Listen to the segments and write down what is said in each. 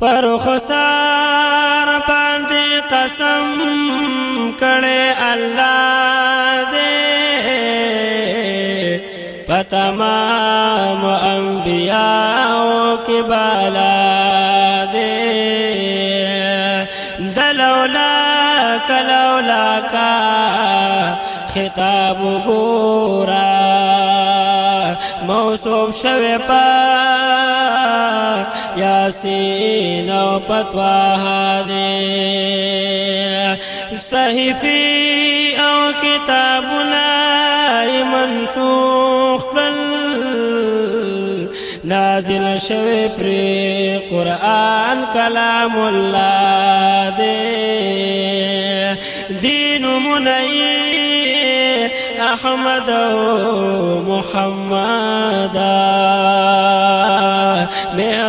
پر خسار باندې قسم کړي الله دې پتمام انبیاء کې بالا دې دلولا کلولا کا خطاب ګورا موصوب شوه په یاسین او پتوا دی صحیفی او کتابنا منسوخ بل نازل شوی پر قران کلام الله دی دین منئی احمد او محمد مه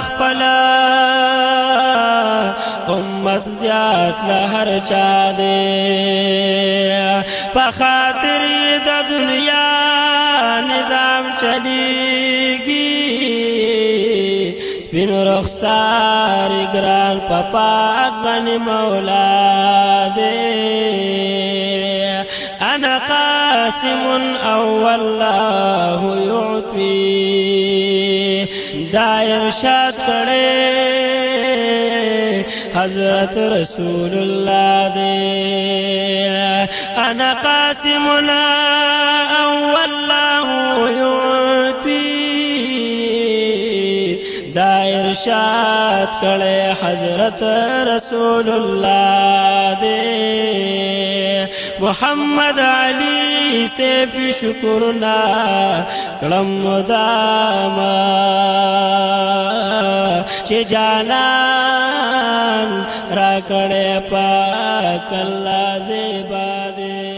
خپل امت زیات له هر چا دی په خاطر د دنیا نظام چلیږي سپین رخسار ګران پپا ځن مولا دی انا قاسم او والله يعطي دا ارشاد کړي حضرت رسول الله دې انا قاسمنا والله يوفي دا ارشاد کړي حضرت رسول الله دې محمد علی سیف شکرنا کلم مداما چې جانان را کړه پاک الله زیبا دې